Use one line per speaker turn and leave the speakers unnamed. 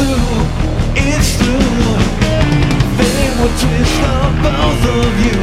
through, it's through. They will twist up both of you.